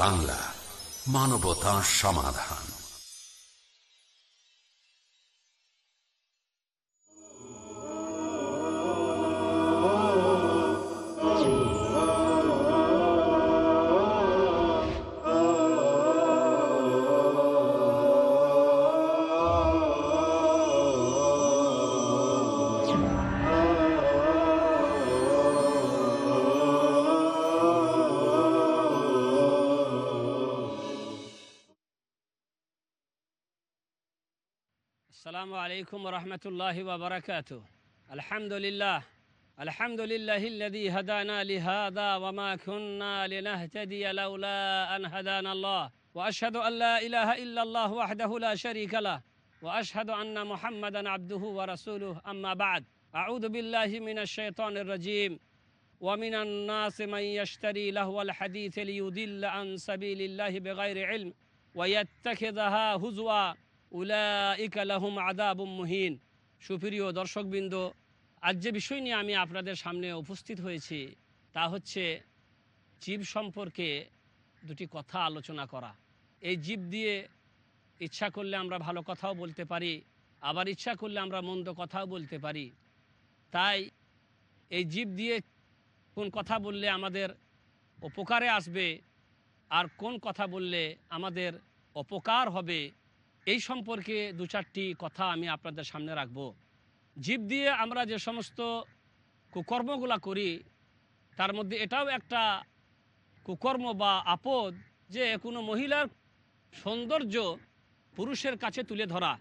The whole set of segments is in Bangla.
বাংলা মানবতা সমাধান। عليكم ورحمة الله وبركاته. الحمد لله. الحمد لله الذي هدانا لهذا وما كنا لنهتدي لولا أن هدانا الله. وأشهد أن لا إله إلا الله وحده لا شريك له. وأشهد أن محمدا عبده ورسوله. أما بعد أعوذ بالله من الشيطان الرجيم. ومن الناس من يشتري لهو الحديث ليضل عن سبيل الله بغير علم ويتخذها هزوا. উলাইকা লাহুম আদাবুম মুহিন। সুপ্রিয় দর্শকবৃন্দ, আজ যে বিষয় নিয়ে আমি আপনাদের সামনে উপস্থিত হয়েছি, তা হচ্ছে জীব সম্পর্কে দুটি কথা আলোচনা করা। এই জীব দিয়ে ইচ্ছা করলে আমরা ভালো কথাও বলতে পারি, আবার ইচ্ছা করলে আমরা মন্দ কথাও বলতে পারি। তাই এই জীব দিয়ে কোন কথা বললে আমাদের উপকারে আসবে, আর কোন কথা বললে আমাদের অপকার হবে এই সম্পর্কে দু চারটি কথা আমি আপনাদের সামনে রাখব। জীব দিয়ে আমরা যে সমস্ত কুকর্মগুলা করি, তার মধ্যে এটাও একটা কুকর্ম বা আপদ যে কোনো মহিলার সৌন্দর্য পুরুষের কাছে তুলে ধরা।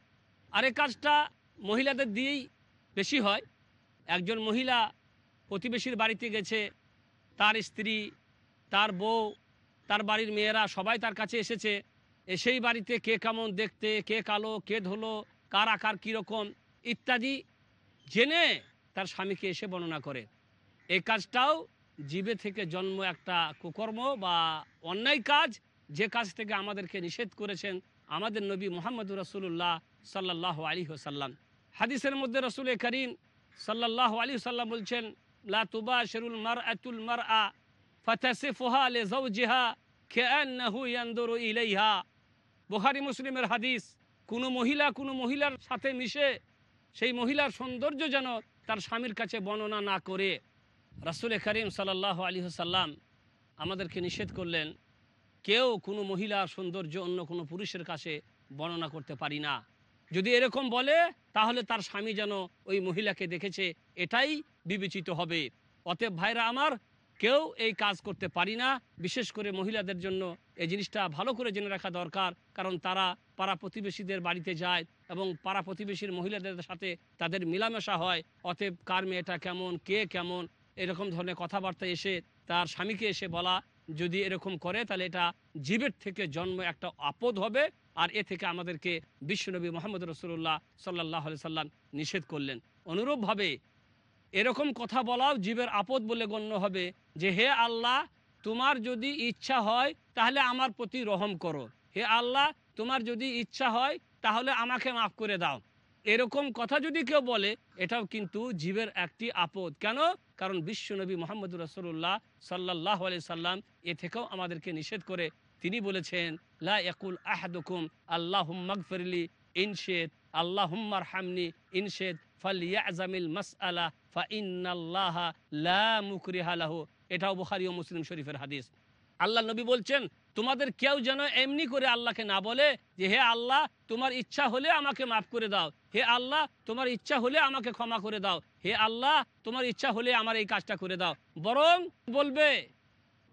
আর এ কাজটা মহিলাদের দিয়েই বেশি হয়। একজন মহিলা প্রতিবেশীর বাড়িতে গেছে, তার স্ত্রী, তার বউ, তার বাড়ির মেয়েরা সবাই তার কাছে এসেছে। সেই বাড়িতে কে কেমন দেখতে, কে কালো, কে ধুলো, কার আকার কীরকম ইত্যাদি জেনে তার স্বামীকে এসে বর্ণনা করে। এই কাজটাও জীবে থেকে জন্ম একটা কুকর্ম বা অন্যায় কাজ, যে কাজ থেকে আমাদেরকে নিষেধ করেছেন আমাদের নবী মোহাম্মদ রসুল্লাহ সাল্লাহ আলী হোসাল্লাম হাদিসের মধ্যে রসুল এ করিম সাল্লাহ আলী সাল্লাম বলছেন, লা তুবা শেরুল মার আতুল মার আ ফতাসিফুহা লে খেয়ান্নাহু ইয়ান্দুরু ইলাইহা। বোখারি মুসলিমের হাদিস, কোনো মহিলা কোনো মহিলার সাথে মিশে সেই মহিলার সৌন্দর্য যেন তার স্বামীর কাছে বর্ণনা না করে। রাসুল করিম সাল্লাহ আলী সাল্লাম আমাদেরকে নিষেধ করলেন, কেউ কোনো মহিলার সৌন্দর্য অন্য কোনো পুরুষের কাছে বর্ণনা করতে পারি না। যদি এরকম বলে, তাহলে তার স্বামী যেন ওই মহিলাকে দেখেছে, এটাই বিবেচিত হবে। অতএব ভাইরা আমার কেউ এই কাজ করতে পারি না। বিশেষ করে মহিলাদের জন্য এই জিনিসটা ভালো করে জেনে রাখা দরকার, কারণ তারা পাড়া প্রতিবেশীদের বাড়িতে যায় এবং পাড়া প্রতিবেশীর মহিলাদের সাথে তাদের মেলামেশা হয়, অতএব কার মেয়েটা কেমন, কে কেমন, এরকম ধরনের কথাবার্তা এসে তার স্বামীকে এসে বলা, যদি এরকম করে তাহলে এটা জীবের থেকে জন্ম একটা আপদ হবে, আর এ থেকে আমাদেরকে বিশ্বনবী মোহাম্মদ রসুল্লাহ সাল্লাহ সাল্লাম নিষেধ করলেন। অনুরূপভাবে এরকম কথা বলাও জীবের আপদ বলে গণ্য হবে যে, হে আল্লাহ, তোমার যদি ইচ্ছা হয়, তাহলে আমার প্রতি রহম করো। হে আল্লাহ, তোমার যদি ইচ্ছা হয়, তাহলে আমাকে মাফ করে দাও। এরকম কথা যদি কেউ বলে, এটাও কিন্তু জীবের একটি আপদ। কেন? কারণ বিশ্বনবী মোহাম্মদ রসুল্লাহ সাল্লাহ আলি সাল্লাম এ থেকেও আমাদেরকে নিষেধ করে। তিনি বলেছেন, লা আহাদুকুম আল্লাহ মগফিরলি ইনশেদ আল্লাহ হামনি ইনশেদ। ফালিয়াজামিল এটাও বুখারী ও মুসলিম শরীফের হাদিস। আল্লাহ নবী বলছেন, তোমাদের কেউ যেন এমনি করে আল্লাহকে না বলে যে, হে আল্লাহ, তোমার ইচ্ছা হলে আমাকে মাফ করে দাও। হে আল্লাহ, তোমার ইচ্ছা হলে আমাকে ক্ষমা করে দাও। হে আল্লাহ, তোমার ইচ্ছা হলে আমার এই কাজটা করে দাও। বরং বলবে,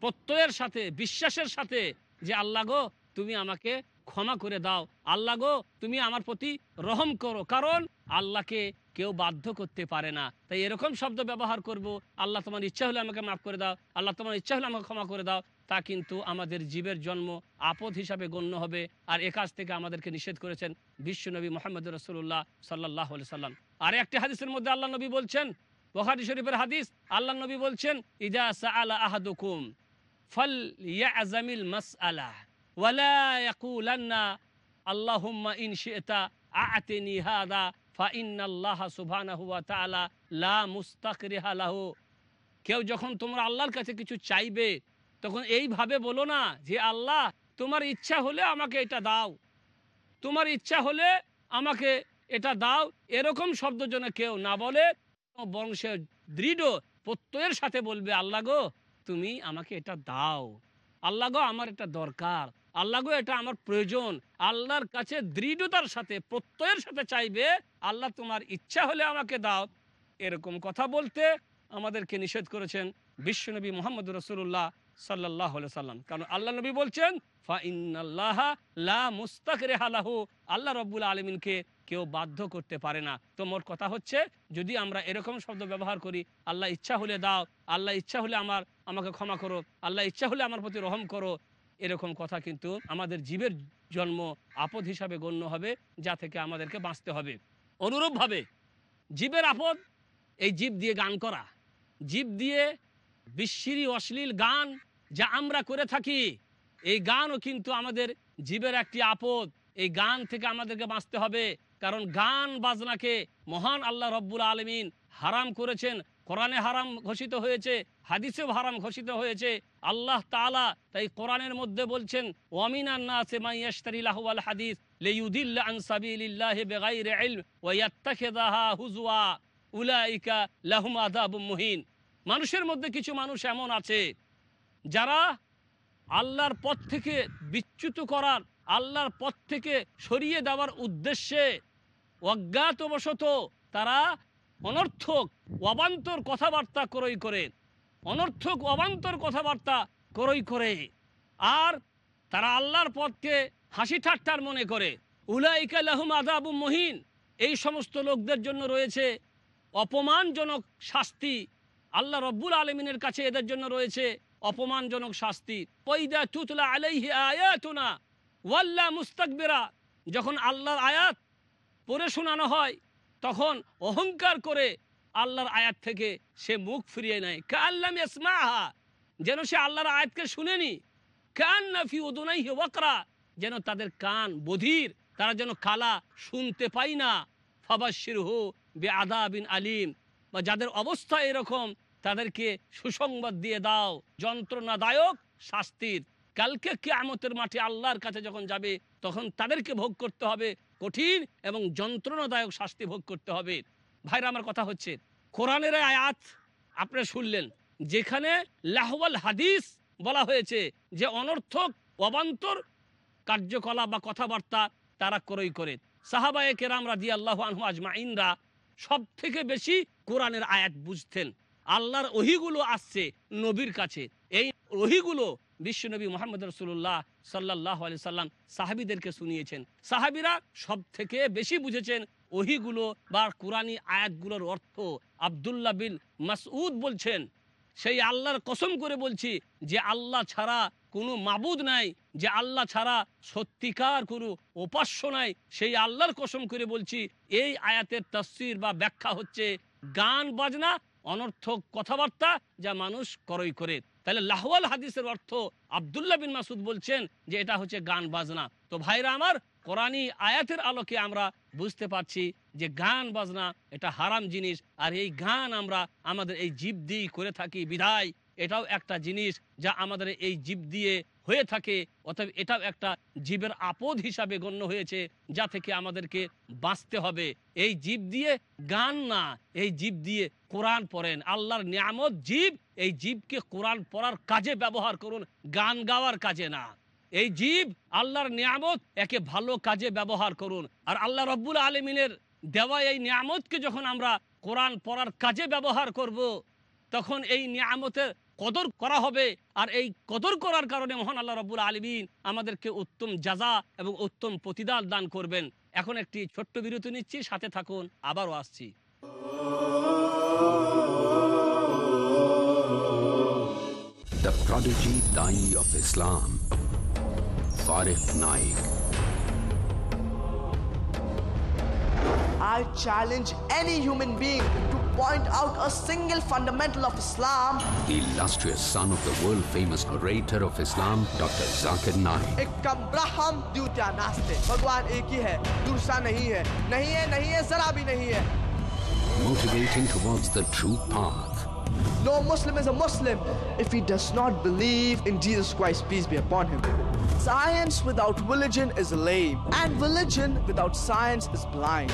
প্রত্যয়ের সাথে, বিশ্বাসের সাথে যে, আল্লাহ গো, তুমি আমাকে ক্ষমা করে দাও। আল্লাহ গো, তুমি আমার প্রতি রহম করো। কারণ আল্লাহকে কেউ বাধ্য করতে পারে না। তাই এরকম শব্দ ব্যবহার করব, আল্লাহ তোমার ইচ্ছা হলে আমাকে মাফ করে দাও, আল্লাহ তোমার ইচ্ছা হলে আমাকে ক্ষমা করে দাও, তা কিন্তু আমাদের জীবের জন্ম আপদ হিসাবে গণ্য হবে। আর এ কাজ থেকে আমাদেরকে নিষেধ করেছেন বিশ্বনবী মোহাম্মদ রসুল্লাহ সাল্লাহ সাল্লাম। আর একটি হাদিসের মধ্যে আল্লাহ নবী বলছেন বহারি শরীফের হাদিস, আল্লাহ নবী বলছেন, ইজা সাআলা আহাদুকুম ফল লা মুস্তাকরিহা লাহু। কেউ যখন তোমরা আল্লাহর কাছে কিছু চাইবে, তখন এইভাবে বলো না যে, আল্লাহ, তোমার ইচ্ছা হলে আমাকে এটা দাও। তোমার ইচ্ছা হলে আমাকে এটা দাও। এরকম শব্দ যেন কেউ না বলে বংশে দৃঢ় প্রত্যয়ের সাথে বলবে, আল্লাহ গো, তুমি আমাকে এটা দাও। আল্লাহ গো, আমার এটা দরকার। আল্লাহ গো, এটা আমার প্রয়োজন। আল্লাহর কাছে দৃঢ়তার সাথে, প্রত্যয়ের সাথে চাইবে, আল্লাহ তোমার ইচ্ছা হলে আমাকে দাও। এরকম কথা বলতে আমাদেরকে নিষেধ করেছেন বিশ্বনবী মোহাম্মদ রসুল্লাহ সাল্লাহ সাল্লাম। কারণ আল্লাহ নবী বলছেন, ফা ইন্নাল্লাহ লা মুস্তাকরে হালাহু আল্লাহ রব্বুল আলমিনকে কেউ বাধ্য করতে পারে না। তো মোর কথা হচ্ছে, যদি আমরা এরকম শব্দ ব্যবহার করি, আল্লাহ ইচ্ছা হলে দাও, আল্লাহ ইচ্ছা হলে আমার, আমাকে ক্ষমা করো, আল্লাহ ইচ্ছা হলে আমার প্রতি রহম করো এরকম কথা কিন্তু আমাদের জীবের জন্ম আপদ হিসাবে গণ্য হবে, যা থেকে আমাদেরকে বাঁচতে হবে। অনুরূপভাবে জীবের আপদ, এই জীব দিয়ে গান করা। জীব দিয়ে বিশ্বরি অশ্লীল গান যা আমরা করে থাকি, এই গানও কিন্তু আমাদের জীবের একটি আপদ। এই গান থেকে আমাদেরকে বাঁচতে হবে, কারণ গান বাজনাকে মহান আল্লাহ রব্বুল আলমিন হারাম করেছেন। কোরআনে হারাম ঘোষিত হয়েছে, হাদিসেও হারাম ঘোষিত হয়েছে। আল্লাহ তাআলা তাই কোরআনের মধ্যে বলছেন ওয়ামিনান নাসে মাইয়াশতারি লাহুয়াল হাদিস উলাইকা মুহিন। মানুষের মধ্যে কিছু মানুষ এমন আছে, যারা আল্লাহর পথ থেকে বিচ্যুত করার, আল্লাহর পথ থেকে সরিয়ে দেওয়ার উদ্দেশ্যে অজ্ঞাতবশত তারা অনর্থক অবান্তর কথাবার্তা ক্রয় করে। অনর্থক অবান্তর কথাবার্তা ক্রয় করে। আর তারা আল্লাহর পথকে হাসি ঠাট্টার মনে করে। উলাইকা লাহুম আদাবু মহিন। এই সমস্ত লোকদের জন্য রয়েছে অপমানজনক শাস্তি। আল্লাহ রব্বুল আলমিনের কাছে এদের জন্য রয়েছে অপমানজনক শাস্তি। পৈদা তুতলা আলাইহি আয়াতুনা ওয়াল্লা মুস্তাকবেরা। যখন আল্লাহর আয়াত পড়ে শোনানো হয় তখন অহংকার করে আল্লাহর আয়াত থেকে সে মুখ ফিরিয়ে নেয়। কাল্লাম ইসমাহা যেন সে আল্লাহর আয়াতকে শুনেনি। কান নাফি উদুনাই ওয়াকরা, যেন তাদের কান বধির, তারা যেন কালা শুনতে পাই না। ফাবাসির হু বে আদা বিন আলিম, বা যাদের অবস্থা এরকম, তাদেরকে সুসংবাদ দিয়ে দাও, যন্ত্রণাদায়ক শাস্তির। কালকে কেয়ামতের মাঠে আল্লাহর কাছে যখন যাবে তখন তাদেরকে ভোগ করতে হবে। কঠিন এবং যন্ত্রণাদায়ক শাস্তি ভোগ করতে হবে। ভাইরা, আমার কথা হচ্ছে, কোরআনের আয়াত আপনি শুনলেন, যেখানে লাহওয়াল হাদিস বলা হয়েছে যে অনর্থক অবান্তর কার্যকলাপ বা কথাবার্তা তারা ক্রয় করে। সাহাবায়ে কেরাম রাজি আল্লাহ আনহু আজমাইনরা সব থেকে বেশি কোরআনের আয়াত বুঝতেন। আল্লাহর ওহিগুলো আসছে নবীর কাছে। এই ওহিগুলো বিশ্বনবী মোহাম্মদ রসুল্লাহ সাল্লাহ আলি সাল্লাম সাহাবিদেরকে শুনিয়েছেন। সাহাবিরা সব থেকে বেশি বুঝেছেন ওহিগুলো বা কোরআনী আয়াতগুলোর অর্থ আবদুল্লাহ বিন মাসউদ বলছেন। সেই আল্লাহর কসম করে বলছি যে আল্লাহ ছাড়া কোনো মাবুদ নাই, যে আল্লাহ ছাড়া সত্যিকার কোনো উপাস্য নাই। সেই আল্লাহর কসম করে বলছি এই আয়াতের তফসির বা ব্যাখ্যা হচ্ছে গান বাজনা, অনর্থক কথাবার্তা যা মানুষ করই করে। তাহলে লাহওয়াল হাদিসের অর্থ আবদুল্লাহ বিন মাসুদ বলছেন যে এটা হচ্ছে গান বাজনা। তো ভাইরা আমার কোরআনী আয়াতের আলোকে আমরা বুঝতে পারছি যে গান বাজনা এটা হারাম জিনিস, আর এই গান আমরা আমাদের এই জীব দিয়ে করে থাকি বিধায় এটাও একটা জিনিস যা আমাদের এই জীব দিয়ে হয়ে থাকে, অতএব এটাও একটা জীবের আপদ হিসাবে গণ্য হয়েছে, যা থেকে আমাদেরকে বাঁচতে হবে। এই জীব দিয়ে গান না, এই জীব দিয়ে কোরআন পড়েন। আল্লাহর নিয়ামত জীব, এই জীবকে কোরআন পড়ার কাজে ব্যবহার করুন, গান গাওয়ার কাজে না। এই জীব আল্লাহর নিয়ামত একে ভালো কাজে ব্যবহার করুন। আর আল্লাহ রব্বুল আলমিনের দেওয়া এই নিয়ামতকে যখন আমরা কোরআন পড়ার কাজে ব্যবহার করব। তখন এই নিয়ামতের কদর করা হবে। আর এই কদর করার কারণে মহান আল্লাহ রব্বুল আলমিন আমাদেরকে উত্তম যাজা এবং উত্তম প্রতিদান দান করবেন। এখন একটি ছোট্ট বিরতি নিচ্ছি সাথে থাকুন আবারও আসছি। The prodigy Dai of Islam, Farif Naik. I challenge any human being to point out a single fundamental of Islam. The illustrious son of the world famous orator of Islam, Dr. Zakir Naik. एक कब्राहम द्यूत्या नास्ते भगवान एक ही है दूसरा नहीं है नहीं है नहीं है जरा भी नहीं है Motivating towards the true path. No Muslim is a Muslim if he does not believe in Jesus Christ, peace be upon him. Science without religion is lame, and religion without science is blind.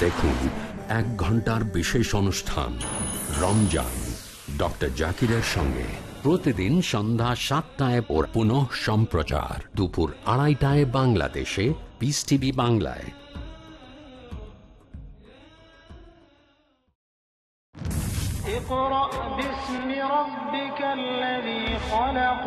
দেখুন এক ঘন্টার বিশেষ অনুষ্ঠান রমজান ডক্টর জাকিরের সঙ্গে প্রতিদিন সন্ধ্যা সাতটায় ওর পুনঃ সম্প্রচার দুপুর আড়াইটায় বাংলাদেশে বিস টিভি বাংলায় اقرأ باسم ربك الذي خلق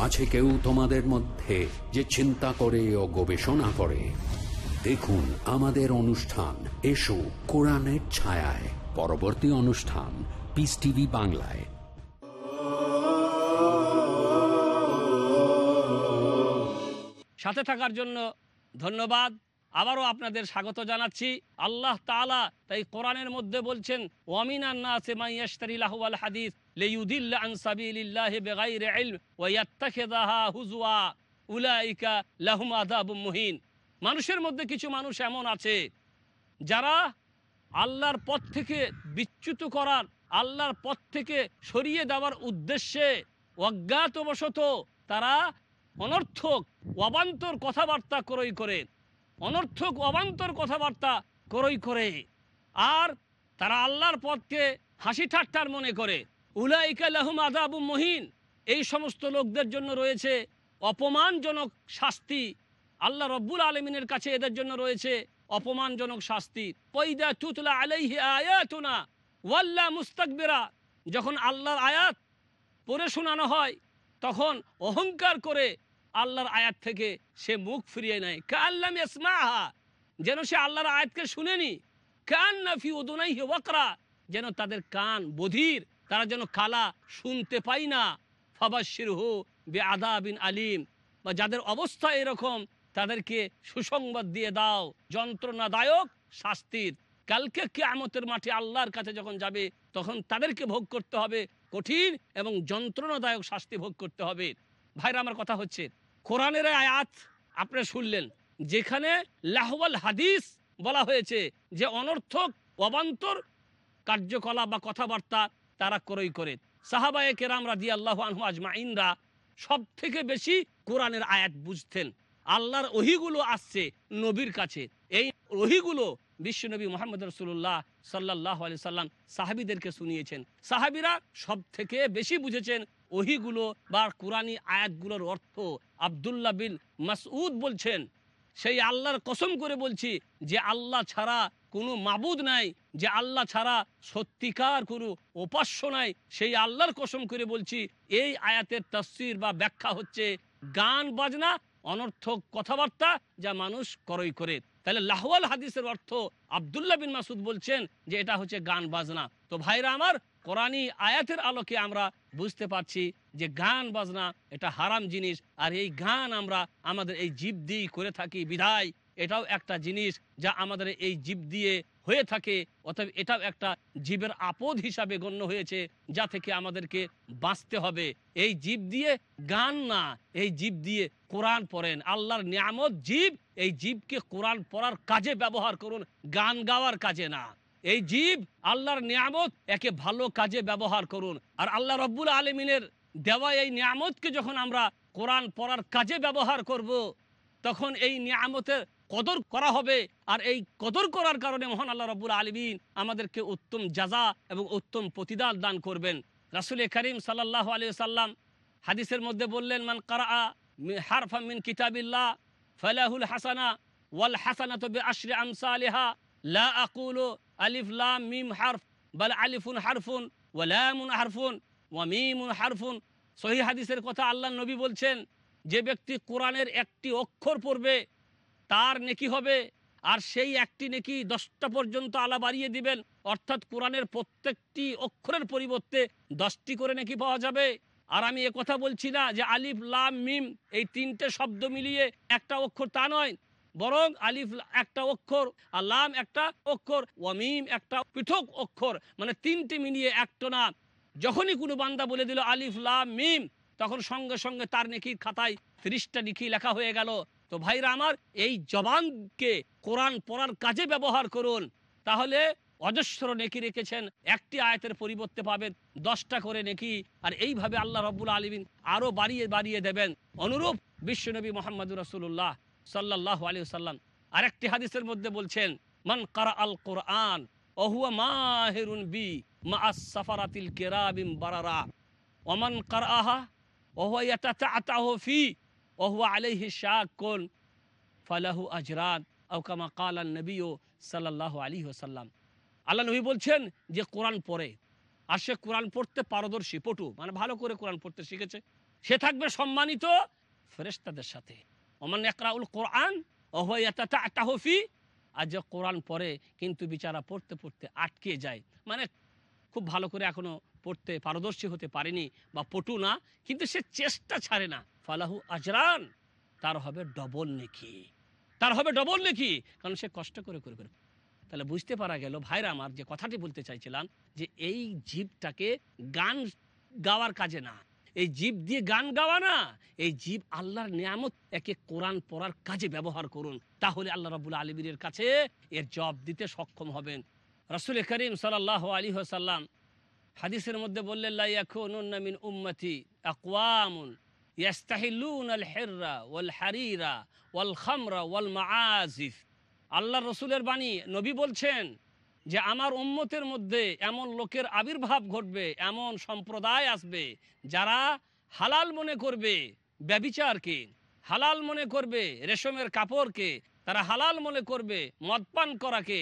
আছে কেউ তোমাদের মধ্যে যে চিন্তা করে ও গবেষণা করে? দেখুন আমাদের অনুষ্ঠান। এসো কোরআনের ছায়ায়। পরবর্তী অনুষ্ঠান পিস টিভি বাংলায়। সাথে থাকার জন্য ধন্যবাদ। আবারও আপনাদের স্বাগত জানাচ্ছি। আল্লাহ তাআলা তাই কোরআনের মধ্যে বলছেন ওয়ামিনান নাসে মাইয়াশতারি লাহুয়াল হাদিস। লিয়ুদিল্লা আন সাবিলিল্লাহি বিগাইরি ইলম ওয়া ইয়াত্তাখিযাহা হুজওয়া উলাইকা লাহুম মানুষের মধ্যে কিছু মানুষ এমন আছে, যারা আল্লাহর পথ থেকে বিচ্যুত করার, আল্লাহর পথ থেকে সরিয়ে দেওয়ার উদ্দেশ্যে অজ্ঞাতবশত তারা অনর্থক অবান্তর কথাবার্তা ক্রয় করে, অনর্থক অবান্তর কথাবার্তা ক্রয় করে। আর তারা আল্লাহর পথকে হাসি ঠাট্টার মনে করে। উলাইকা লাহুম আদাবু মহিন। এই সমস্ত লোকদের জন্য রয়েছে অপমানজনক শাস্তি। আল্লাহ রব্বুল আলমিনের কাছে এদের জন্য রয়েছে অপমানজনক শাস্তি। পৈদা তুতলা আলাইহি আয়াতুনা ওয়াল্লা মুস্তাকবিরা। যখন আল্লাহর আয়াত পড়ে শোনানো হয়, তখন অহংকার করে আল্লাহর আয়াত থেকে সে মুখ ফিরিয়ে নেয়। কাল্লাম ইসমাহা যেন সে আল্লাহর আয়াতকে শুনেনি। কান নাফি উদুনাই ওয়াকরা। যেন তাদের কান বধির তারা যেন কালা শুনতে পাই না। ফাবাসির হু বে আদাবিন আলিম। বা যাদের অবস্থা এরকম, তাদেরকে সুসংবাদ দিয়ে দাও। যন্ত্রণাদায়ক শাস্তির। কালকে কেয়ামতের মাঠে আল্লাহর কাছে যখন যাবে, তখন তাদেরকে ভোগ করতে হবে। কঠিন এবং যন্ত্রণাদায়ক শাস্তি ভোগ করতে হবে। ভাইরা, আমার কথা হচ্ছে, কোরআনের আয়াত আপনি শুনলেন, যেখানে লাহওয়াল হাদিস বলা হয়েছে যে অনর্থক, অবান্তর কার্যকলাপ বা কথাবার্তা তারা ক্রয় করে। সাহাবায়ে কেরাম রাজি আল্লাহ আনহু আজমাইনরা সব থেকে বেশি কোরআনের আয়াত বুঝতেন। আল্লাহর ওহিগুলো আসছে নবীর কাছে। এই ওহিগুলো বিশ্বনবী মোহাম্মদ রসুল্লাহ সাল্লাহ সাল্লাম সাহাবিদেরকে শুনিয়েছেন। সাহাবিরা সব থেকে বেশি বুঝেছেন ওহিগুলো বা কোরআনী আয়াতগুলোর অর্থ। আবদুল্লাহ বিন মাসউদ বলছেন, সেই আল্লাহর কসম করে বলছি যে আল্লাহ ছাড়া কোনো মাবুদ নাই যে আল্লাহ ছাড়া সত্যিকার কোনো উপাস্য নাই। সেই আল্লাহর কসম করে বলছি, এই আয়াতের তফসির বা ব্যাখ্যা হচ্ছে গান বাজনা, অনর্থক কথাবার্তা যা মানুষ করই করে। তাহলে লাহওয়াল হাদিসের অর্থ আবদুল্লাহ বিন মাসুদ বলছেন যে এটা হচ্ছে গান বাজনা। তো ভাইরা আমার কোরআনী আয়াতের আলোকে আমরা বুঝতে পারছি যে গান বাজনা এটা হারাম জিনিস, আর এই গান আমরা আমাদের এই জীব দিয়েই করে থাকি বিধায় এটাও একটা জিনিস যা আমাদের এই জীব দিয়ে হয়ে থাকে, অতএব এটাও একটা জীবের আপদ হিসাবে গণ্য হয়েছে, যা থেকে আমাদেরকে বাঁচতে হবে। এই জীব দিয়ে গান না, এই জীব দিয়ে কোরআন পড়েন। আল্লাহর নিয়ামত জীব, এই জীবকে কোরআন পড়ার কাজে ব্যবহার করুন, গান গাওয়ার কাজে না। এই জীব আল্লাহর নিয়ামত একে ভালো কাজে ব্যবহার করুন। আর আল্লাহ রব্বুল আলমিনের দেওয়া এই নিয়ামতকে যখন আমরা কোরআন পড়ার কাজে ব্যবহার করব। তখন এই নিয়ামতের কদর করা হবে। আর এই কদর করার কারণে মহান আল্লাহ রবুল আলমিন আমাদেরকে উত্তম যাজা এবং উত্তম প্রতিদান দান করবেন। রাসুল করিম সাল্লাহ আলী সাল্লাম হাদিসের মধ্যে বললেন, মান কারা হারফা মিন কিতাবিল্লাহ ফালাহুল হাসানা ওয়াল হাসানা তবে আশরে আমসা আলিহা লা আকুলো আলিফ লাম মিম হারফ, বাল আলিফুন হারফুন ওয়ালামুন হারফুন ওয়া মিমুন হারফুন। সহি হাদিসের কথা আল্লাহ নবী বলছেন, যে ব্যক্তি কোরআনের একটি অক্ষর পড়বে তার নেকি হবে আর সেই একটি নেকি দশটা পর্যন্ত আলা বাড়িয়ে দিবেন। অর্থাৎ কোরআনের প্রত্যেকটি অক্ষরের পরিবর্তে দশটি করে নেকি পাওয়া যাবে। আর আমি কথা বলছি না যে আলিফ, লাম, মিম এই তিনটে শব্দ মিলিয়ে একটা অক্ষর তা নয়। বরং আলিফ, একটা অক্ষর আর লাম, একটা অক্ষর ওয়ামিম একটা পৃথক অক্ষর মানে তিনটে মিলিয়ে একটা না। যখনই কোনো বান্দা বলে দিল আলিফ, লাম, মিম, তখন সঙ্গে সঙ্গে তার নেকির খাতায় ত্রিশটা নিকি লেখা হয়ে গেল। তো ভাইরা আমার এই জবানকে কোরআন পড়ার কাজে ব্যবহার করুন। তাহলে অজস্র নেকি রেখেছেন, একটি আয়তের পরিবর্তে পাবেন, দশটা করে নেকি। আর এইভাবে আল্লাহ রব্বুল আলমিন আরও বাড়িয়ে বাড়িয়ে দেবেন। অনুরূপ বিশ্বনবী মোহাম্মদ রসুল্লাহ সাল্লাহ আলী সাল্লাম আরেকটি হাদিসের মধ্যে বলছেন, মান কারা আল কোরআন অহুয়া মাহেরুন বি মা সাফারাতিল কেরাবিম বারারা। ওমান কারআহা ওহুয়া ইয়াতাতাআতাহু ফি ওহুয়া সাল্লাল্লাহু আলাইহি ওয়াসাল্লাম আল্লাহ নবী বলছেন যে, কোরআন পড়ে। আর সে কোরআন পড়তে পারদর্শী, পটু। মানে ভালো করে কোরআন পড়তে শিখেছে। সে থাকবে সম্মানিত ফেরেশতাদের সাথে। ওমান একরাউল কোরআন, ওহুয়া ইয়াতাতাআতাহু ফি। আর যে কোরআন পড়ে, কিন্তু বিচারা পড়তে পড়তে আটকে যায়। মানে খুব ভালো করে এখনও পড়তে পারদর্শী হতে পারেনি, বা পটু না, কিন্তু সে চেষ্টা ছাড়ে না। ফালাহু আজরান, তার হবে ডবল নেকি। তার হবে ডবল নেকি, কারণ সে কষ্ট করে করে করে। তাহলে বুঝতে পারা গেল, ভাইরা আমার, যে কথাটি বলতে চাইছিলাম, যে এই জীবটাকে গান গাওয়ার কাজে না। এই জীব দিয়ে গান গাওয়া না, এই জীব আল্লাহর নিয়ামত একে কোরআন পড়ার কাজে ব্যবহার করুন। তাহলে আল্লাহ রাবুল আলমীর কাছে এর জব দিতে সক্ষম হবেন। রসুল করিম সাল্লাহ আলী সাল্লাম হাদিসের মধ্যে বললেন লাইয়াকুন উম্মতি আকওয়ামুন। হেররা হারিরা আল্লাহ রসুলের বাণী, নবী বলছেন যে, আমার উম্মতের মধ্যে এমন লোকের আবির্ভাব ঘটবে, এমন সম্প্রদায় আসবে যারা হালাল মনে করবে ব্যবিচারকে, হালাল মনে করবে রেশমের কাপড়কে, তারা হালাল মনে করবে মদপান করাকে,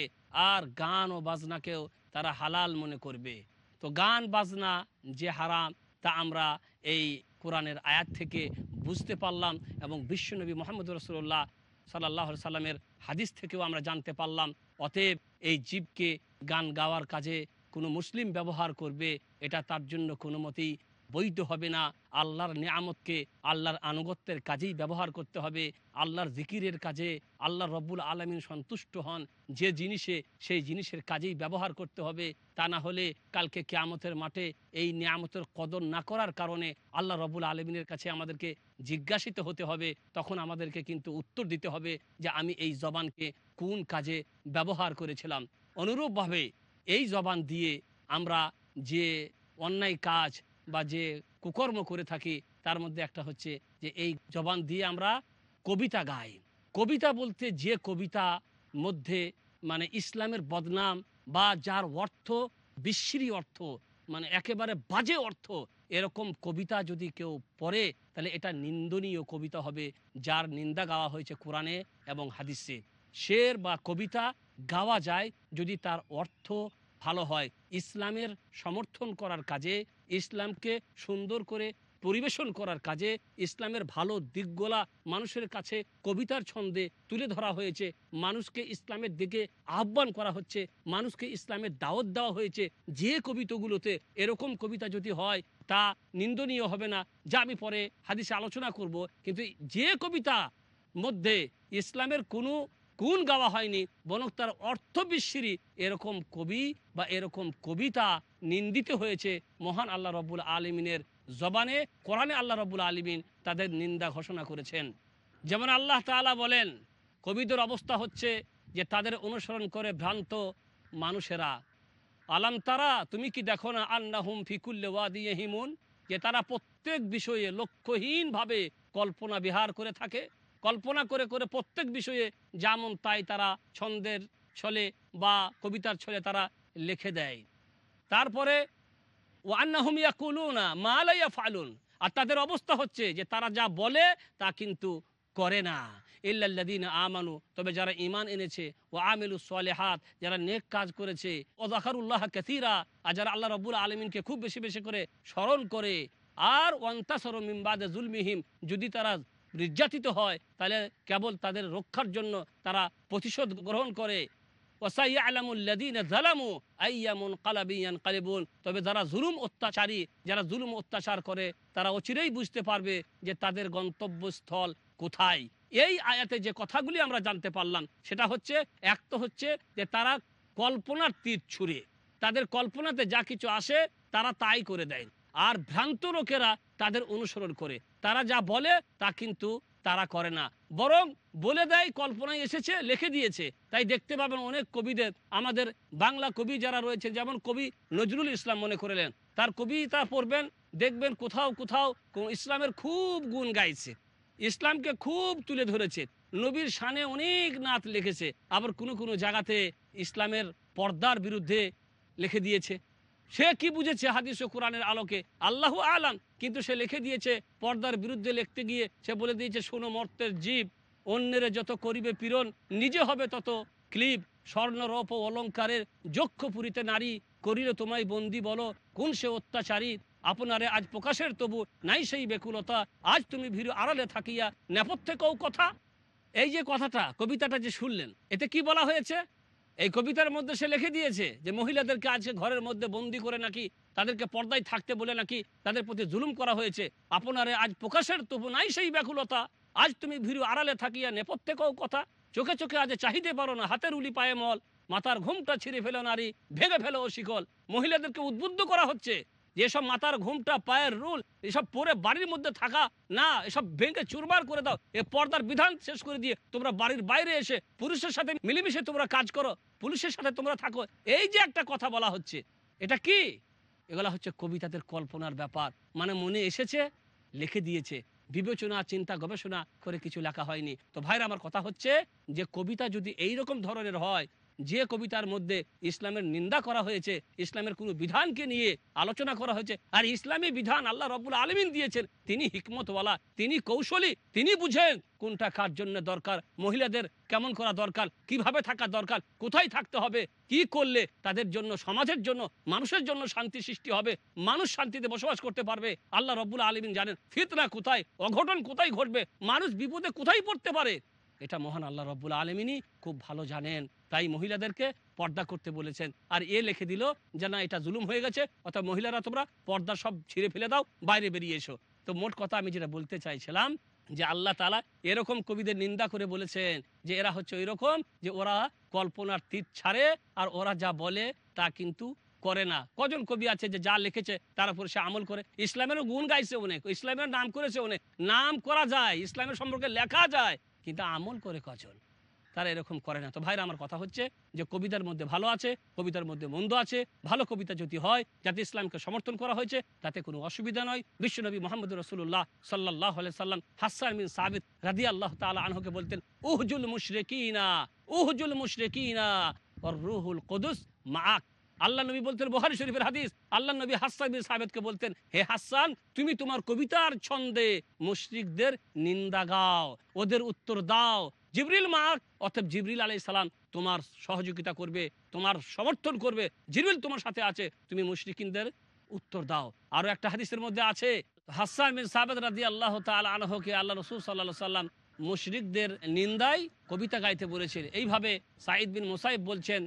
আর গান ও বাজনাকেও তারা হালাল মনে করবে। তো গান, বাজনা যে হারাম, তা আমরা এই কোরআনের আয়াত থেকে বুঝতে পারলাম এবং বিশ্বনবী মোহাম্মদ রসুল্লাহ সাল্লাহ সাল্লামের হাদিস থেকেও আমরা জানতে পারলাম। অতএব এই জীবকে গান গাওয়ার কাজে কোনো মুসলিম ব্যবহার করবে, এটা তার জন্য কোনো মতেই বৈধ হবে না। আল্লাহর নিয়ামতকে আল্লাহর আনুগত্যের কাজেই ব্যবহার করতে হবে। আল্লাহর জিকিরের কাজে আল্লাহ রব্বুল আলমিন সন্তুষ্ট হন। যে জিনিসে, সেই জিনিসের কাজেই ব্যবহার করতে হবে। তা না হলে কালকে কেয়ামতের মাঠে এই নিয়ামতের কদর না করার কারণে আল্লাহ রব্বুল আলমিনের কাছে আমাদেরকে জিজ্ঞাসিত হতে হবে। তখন আমাদেরকে কিন্তু উত্তর দিতে হবে যে, আমি এই জবানকে কোন কাজে ব্যবহার করেছিলাম? অনুরূপভাবে এই জবান দিয়ে আমরা যে অন্যায় কাজ বা যে কুকর্ম করে থাকি, তার মধ্যে একটা হচ্ছে যে এই জবান দিয়ে আমরা কবিতা গাই। কবিতা বলতে যে কবিতা মধ্যে মানে ইসলামের বদনাম বা যার অর্থ বিশ্রী অর্থ মানে একেবারে বাজে অর্থ, এরকম কবিতা যদি কেউ পড়ে, তাহলে এটা নিন্দনীয় কবিতা হবে, যার নিন্দা গাওয়া হয়েছে কোরআনে এবং হাদিসে। শের বা কবিতা গাওয়া যায় যদি তার অর্থ ভালো হয়। ইসলামের সমর্থন করার কাজে, ইসলামকে সুন্দর করে পরিবেশন করার কাজে, ইসলামের ভালো দিকগুলা মানুষের কাছে কবিতার ছন্দে তুলে ধরা হয়েছে। মানুষকে ইসলামের দিকে আহ্বান করা হচ্ছে। মানুষকে ইসলামের দাওয়াত দেওয়া হয়েছে। যে কবিতাগুলোতে এরকম কবিতা যদি হয়, তা নিন্দনীয় হবে না। যা আমি পরে হাদিসে আলোচনা করব। কিন্তু যে কবিতা মধ্যে ইসলামের কোনো গুণ গাওয়া হয়নি, বরং তার অর্থ বিশ্বরী এরকম কবি বা এরকম কবিতা নিন্দিত হয়েছে মহান আল্লাহ রব্বুল আলমিনের জবানে, কোরআনে আল্লাহ রব্বুল আলমিন তাদের নিন্দা ঘোষণা করেছেন। যেমন আল্লাহ তাআলা বলেন, কবিদের অবস্থা হচ্ছে যে তাদের অনুসরণ করে ভ্রান্ত মানুষেরা। আলাম তারা, তুমি কি দেখো না আন্না হুম ফিকুল্লে ওয়াদিয়ে হিমুন যে তারা প্রত্যেক বিষয়ে লক্ষ্যহীনভাবে কল্পনা বিহার করে থাকে। কল্পনা করে করে প্রত্যেক বিষয়ে যেমন তাই তারা ছন্দের ছলে বা কবিতার ছলে তারা লিখে দেয়। তারপরে ও আন্না হুম ইয়াকুলুনা মালাইয়া ফালুন আর তাদের অবস্থা হচ্ছে যে তারা যা বলে তা কিন্তু করে না। ইল্লাল্লাদিন আমানু। তবে যারা ইমান এনেছে ও আমিলু সালেহাত। যারা নেক কাজ করেছে ও জাকারুল্লাহ কাসিরা। আর যারা আল্লাহ রব্বুল আলমিনকে খুব বেশি বেশি করে স্মরণ করে, আর ওয়ান্তাসর মিমবাদে জুলমিহিম। যদি তারা নির্যাতিত হয়, তাহলে কেবল তাদের রক্ষার জন্য তারা প্রতিশোধ গ্রহণ করে। তবে যারা জুলুম অত্যাচারী, যারা জুলুম অত্যাচার করে, তারা অচিরেই বুঝতে পারবে যে তাদের গন্তব্যস্থল কোথায়। এই আয়াতে যে কথাগুলি আমরা জানতে পারলাম, সেটা হচ্ছে, এক তো হচ্ছে যে তারা কল্পনার তীর ছুঁড়ে। তাদের কল্পনাতে যা কিছু আসে, তারা তাই করে দেয়। আর ভ্রান্ত লোকেরা তাদের অনুসরণ করে। তারা যা বলে, তা কিন্তু তারা করে না। বরং বলে দেয়, কল্পনায় এসেছে, লিখে দিয়েছে। তাই দেখতে পাবেন অনেক কবিদের, আমাদের বাংলা কবি যারা রয়েছে, যেমন কবি নজরুল ইসলাম মনে করলেন। তার কবিতা পড়বেন, দেখবেন কোথাও কোথাও ইসলামের খুব গুণ গাইছে। ইসলামকে খুব তুলে ধরেছে। নবীর শানে অনেক নাত লিখেছে। আবার কোনো কোনো জায়গাতে ইসলামের পর্দার বিরুদ্ধে লিখে দিয়েছে। সে কি বুঝেছে হাদিস ও কোরআনের আলোকে? আল্লাহ আলাম। কিন্তু সে লিখে দিয়েছে, পর্দার বিরুদ্ধে লিখতে গিয়ে সে বলে দিয়েছে, শোনো মর্তের জীব, অন্যের যত করিবে পীড়ন, নিজে হবে তত ক্লিপ। স্বর্ণরপ অলঙ্কারের যক্ষ পুরীতে নারী করিল তোমায় বন্দি বলো। কোন সে অত্যাচারী? আপনারে আজ প্রকাশের তবু নাই সেই বেকুলতা। আজ তুমি ভীরু আড়ালে থাকিয়া নেপথ্যে কৌ কথা? এই যে কথাটা, কবিতাটা যে শুনলেন, এতে কি বলা হয়েছে? এই কবিতার মধ্যে সে লিখে দিয়েছে যে মহিলাদেরকে আজকে ঘরের মধ্যে বন্দি করে নাকি তাদেরকে পর্দায় থাকতে বলে নাকি তাদের প্রতি জুলুম করা হয়েছে। আপনারে আজ প্রকাশের তবু নাই সেই ব্যাকুলতা। আজ তুমি ভীরু আড়ালে থাকিয়া নেপথ্যে কৌ কথা। চোখে চোখে আজ চাহিতে পারো না, হাতের উলি পায়ে মল। মাথার ঘুমটা ছিঁড়ে ফেলো নারী, ভেঙে ফেলো শিকল। মহিলাদেরকে উদ্বুদ্ধ করা হচ্ছে যেসব মাথার ঘুমটা, পায়ের রুল, এসব পরে বাড়ির মধ্যে থাকা, না, এসব ভেঙে চুরবার করে দাও। এ পর্দার বিধান শেষ করে দিয়ে তোমরা বাড়ির বাইরে এসে পুরুষের সাথে মিলেমিশে তোমরা কাজ করো। পুলিশের সাথে তোমরা থাকো। এই যে একটা কথা বলা হচ্ছে, এটা কি? এগুলা হচ্ছে কবিতাদের কল্পনার ব্যাপার। মানে মনে এসেছে, লিখে দিয়েছে। বিবেচনা, চিন্তা, গবেষণা করে কিছু লেখা হয়নি। তো ভাইরা, আমার কথা হচ্ছে যে কবিতা যদি এই রকম ধরনের হয় যে কবিতার মধ্যে ইসলামের নিন্দা করা হয়েছে, ইসলামের কোনো বিধানকে নিয়ে আলোচনা করা হয়েছে, আর ইসলামী বিধান আল্লাহ রবুল আলমিন দিয়েছেন, তিনি হিকমতওয়ালা, তিনি কৌশলী, তিনি বুঝেন কোনটা কার জন্য দরকার, মহিলাদের কেমন করা দরকার, কীভাবে থাকা দরকার, কোথায় থাকতে হবে, কি করলে তাদের জন্য, সমাজের জন্য, মানুষের জন্য শান্তি সৃষ্টি হবে, মানুষ শান্তিতে বসবাস করতে পারবে, আল্লাহ রব্বুল আলমিন জানেন, ফিতনা কোথায়, অঘটন কোথায় ঘটবে, মানুষ বিপদে কোথায় পড়তে পারে। এটা মহান আল্লাহ রব্বুল আলমিনই খুব ভালো জানেন। তাই মহিলাদেরকে পর্দা করতে বলেছেন। আর এ লিখে দিল যে, না, এটা জুলুম হয়ে গেছে, অর্থাৎ মহিলারা তোমরা পর্দা সব ছিঁড়ে ফেলে দাও, বাইরে বেরিয়ে এসো। তো মোট কথা আমি যেটা বলতে চাইছিলাম যে, আল্লাহ তালা এরকম কবিদের নিন্দা করে বলেছেন যে, এরা হচ্ছে ওই রকম যে, ওরা কল্পনার তীর ছাড়ে আর ওরা যা বলে তা কিন্তু করে না। কজন কবি আছে যে, যা লিখেছে তার উপর সে আমল করে? ইসলামেরও গুণ গাইছে অনেক, ইসলামের নাম করেছে অনেক। নাম করা যায়, ইসলামের সম্পর্কে লেখা যায়। কিন্তু আমল করে কজন? তারা এরকম করে না। তো ভাইরা, আমার কথা হচ্ছে যে কবিতার মধ্যে ভালো আছে, কবিতার মধ্যে মন্দ আছে, ভালো কবিতা যদি হয়, যাতে ইসলামকে সমর্থন করা হয়েছে, তাতে কোনো অসুবিধা নয়। বিশ্বনবী মোহাম্মদ রসুল্লাহ সাল্লাহ সাল্লাম হাসান বিন সাবিত রাদি আল্লাহ তালা আনহকে বলতেন, উহজুল মুশরেকিনা উহজুল মুশরেকিনা আর রুহুল কদুস মাক আল্লাহ নবী বলতেন বহারি শরীফের হাদিস, আল্লাহ নবী হাসান সাহেবকে বলতেন, হে হাসান, তুমি তোমার কবিতার ছন্দে মুশরিকদের নিন্দা গাও, ওদের উত্তর দাও। জিবরিল মাক অর্থাৎ জিবরিল আলাই সালাম তোমার সহযোগিতা করবে, তোমার সমর্থন করবে, জিবরিল তোমার সাথে আছে, তুমি মুশরিকিনদের উত্তর দাও। আরও একটা হাদিসের মধ্যে আছে হাসান বিন সাবেদ রাদি আল্লাহ তালা আনহকে আল্লাহ রসুল সাল্লাহ সাল্লাম মুশরিকদের নিন্দায় কবিতা গাইতে বলেছেন। এইভাবে সাইদ বিন মুসাইব বলছেন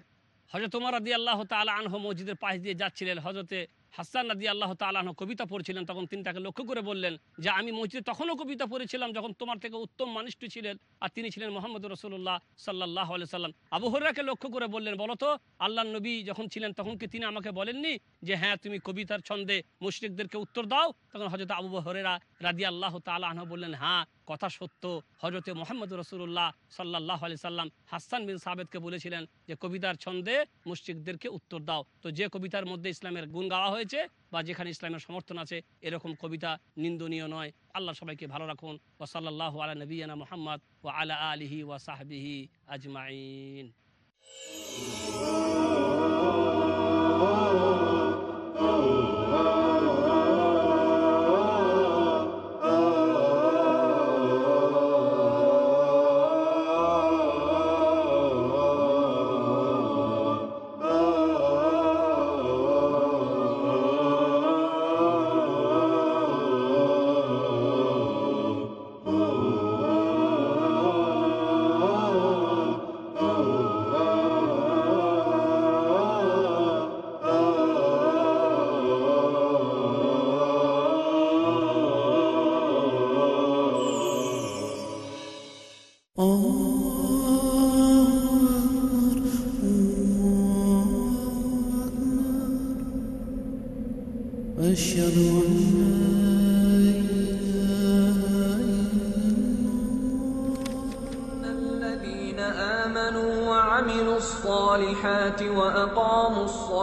হজরত উমর রাদি আল্লাহ তালা মসজিদের পাশ দিয়ে যাচ্ছিলেন। হজরতে হাসান নাদি আল্লাহ তালাহ কবিতা পড়ছিলেন, তখন তিনি তাকে লক্ষ্য করে বললেন যে, আমি মসজিদে তখনও কবিতা পড়েছিলাম যখন তোমার থেকে উত্তম মানুষটি ছিলেন আর তিনি ছিলেন মোহাম্মদ রসুল্লাহ সাল্লাহ আলি সাল্লাম আবু লক্ষ্য করে বললেন, বলো তো আল্লাহ নবী যখন ছিলেন তখন কি তিনি আমাকে বলেননি যে হ্যাঁ তুমি কবিতার ছন্দে মুশরিকদেরকে উত্তর দাও? তখন হজরত আবু হরেরা রাদি আল্লাহ তালাহ বললেন হ্যাঁ। কথা সত্য। হজরতে মোহাম্মদ রসুল্লাহ সাল্লাহ আলি সাল্লাম হাসান বিন সাবেদকে বলেছিলেন যে, কবিতার ছন্দে মুশরিকদেরকে উত্তর দাও। তো যে কবিতার মধ্যে ইসলামের গুণ গাওয়া হয়েছে বা যেখানে ইসলামের সমর্থন আছে, এরকম কবিতা নিন্দনীয় নয়। আল্লাহ সবাইকে ভালো রাখুন। ও সাল্লাহ আলা নবীনা মোহাম্মদ ও আলা আলিহি ওয়া সাহবিহি আজমাইন।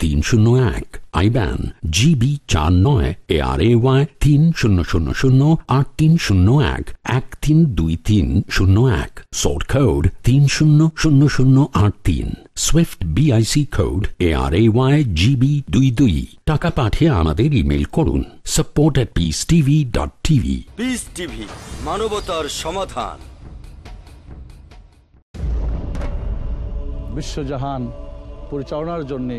তিন শূন্য এক আইব্যান জিবি চার নয় এ আর এ ওয়াই তিন শূন্য শূন্য শূন্য আট তিন শূন্য এক এক তিন দুই তিন শূন্য এক সোর্ট কোড তিন শূন্য শূন্য শূন্য আট তিন swift BIC A R A Y GB দুই দুই। টাকা পাঠিয়ে আমাদের ইমেল করুন support at peace TV dot TV peace TV মানবতার সমাধান। বিশ্বজাহান পরিচালনার জন্যে